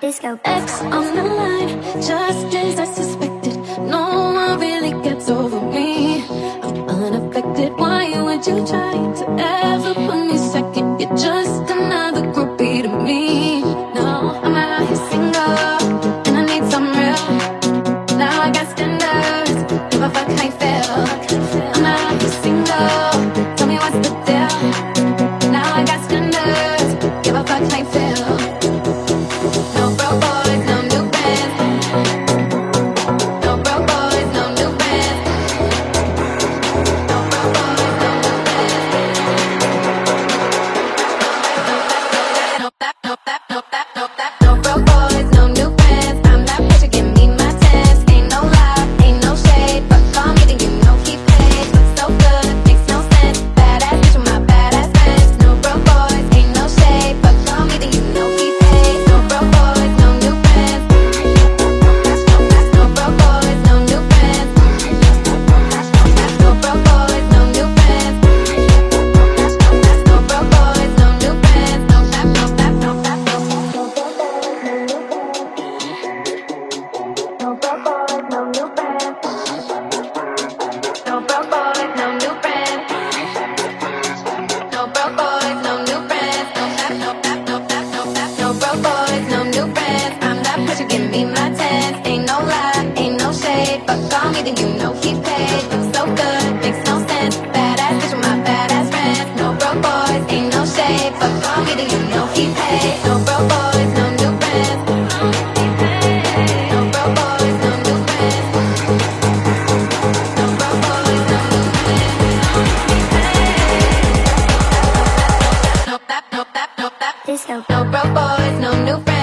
Disco X on the line, just as I suspect. this. No broke boys, no new friends.